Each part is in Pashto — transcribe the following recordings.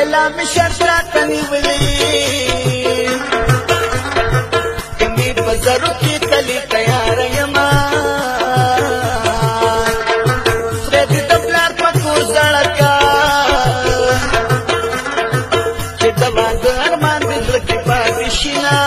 ویلا می شرط را کنی ولی کنی بزرو کی تلی تیار یما خرید دبلار پکو زڑکا چی دواز ارمان بزرکی پاتی شینا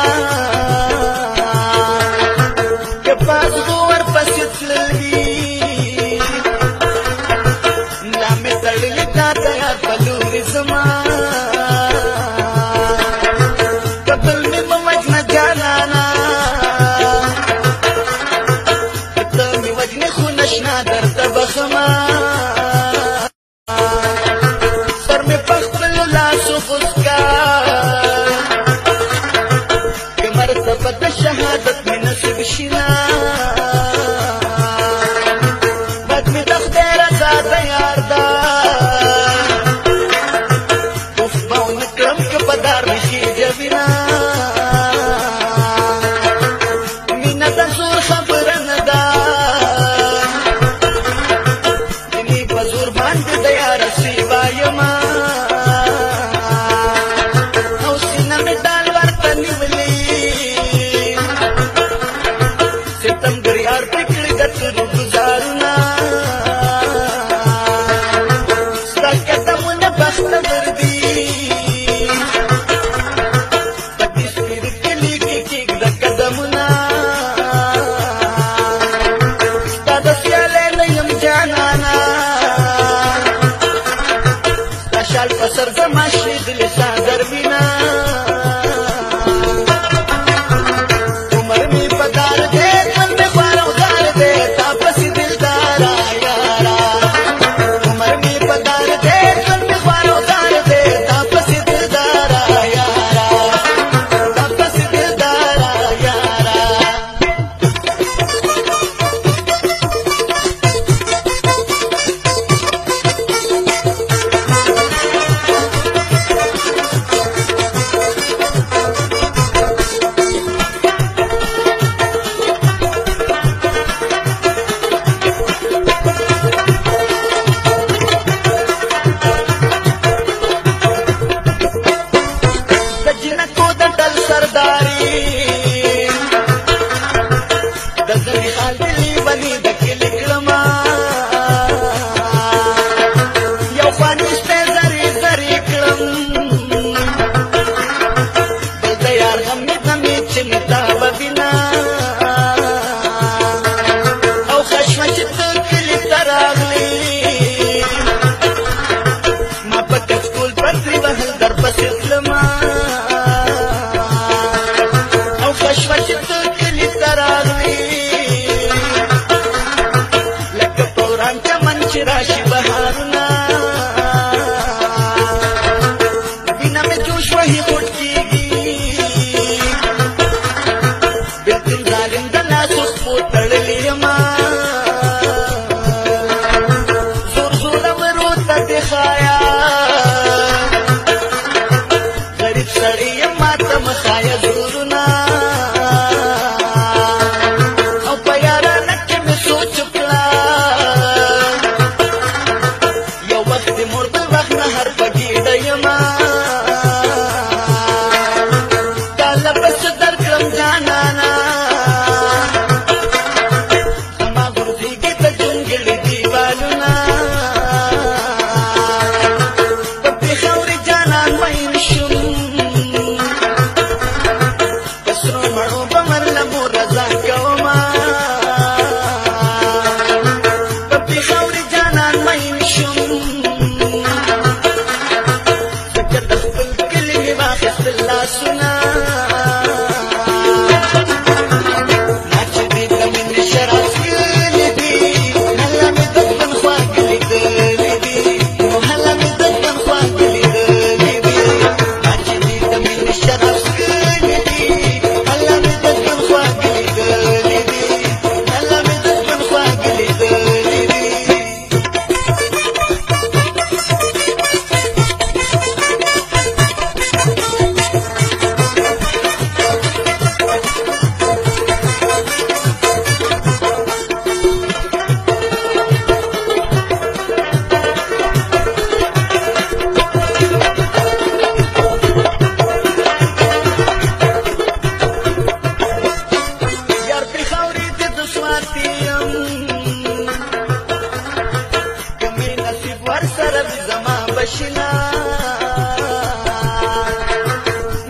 ورسره زما بشینا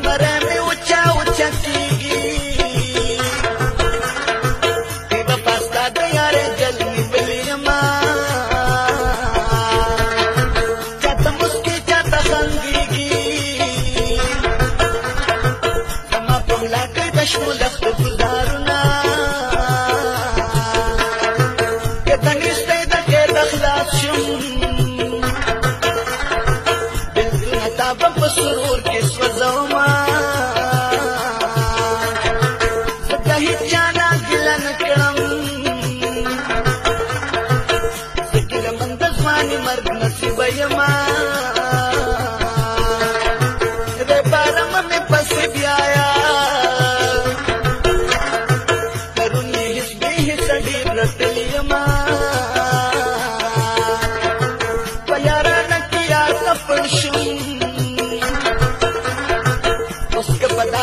مره مې وچا وچا کیږي په پاستا د یارې جلوي بلې ما چاته مسکی چاته خندېږي زما په ملا کې بشمول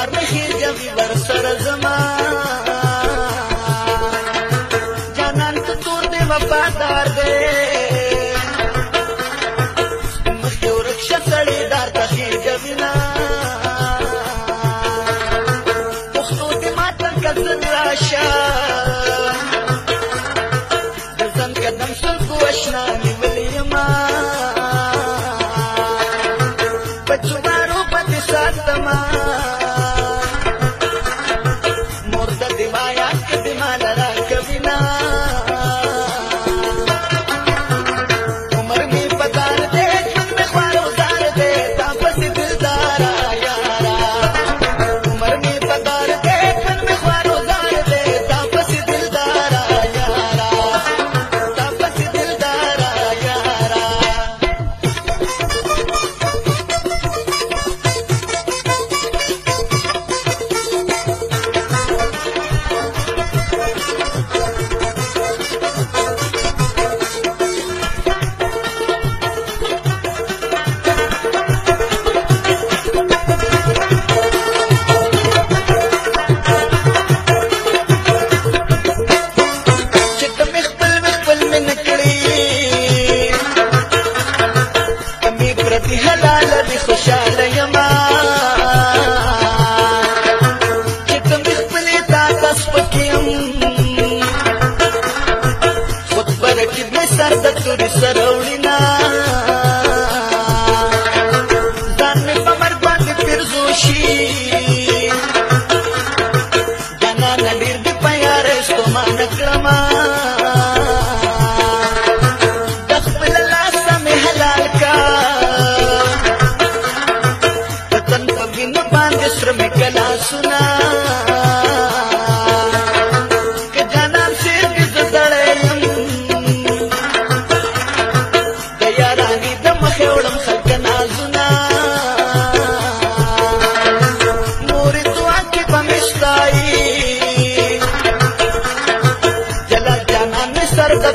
بار نشي جګي ور سره زما جانان ته تور دې وفادار دې مخه ورخصه سړی دار ته جګینا پښتو دې ماته کتن راشه دلتن قدم سر کو اشنا نیولې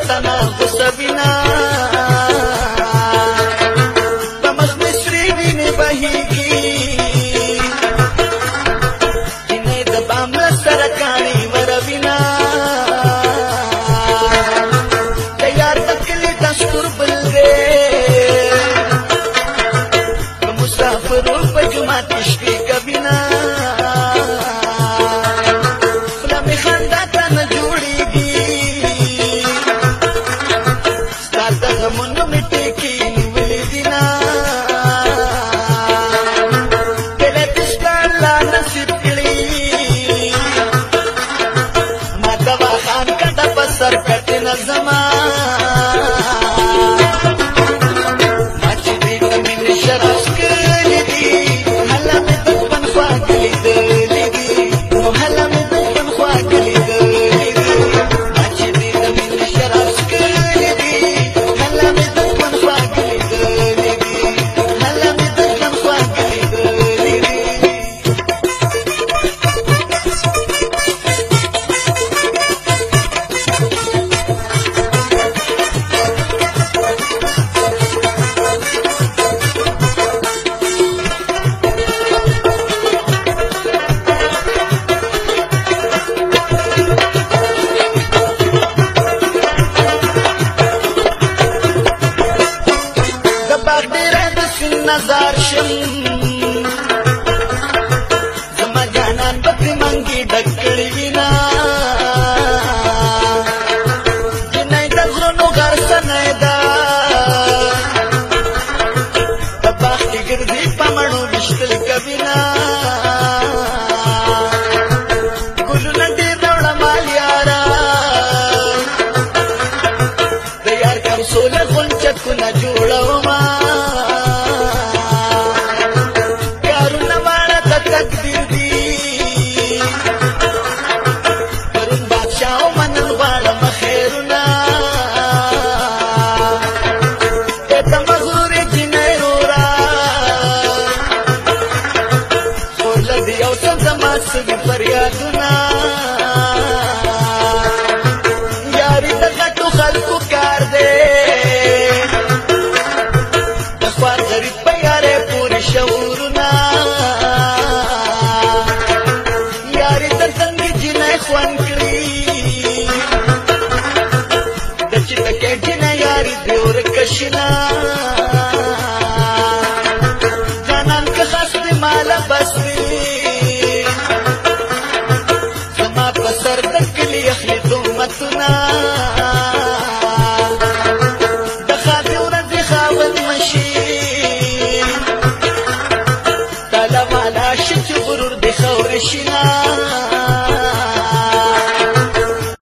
I'm sanam جانان که خست مالا بس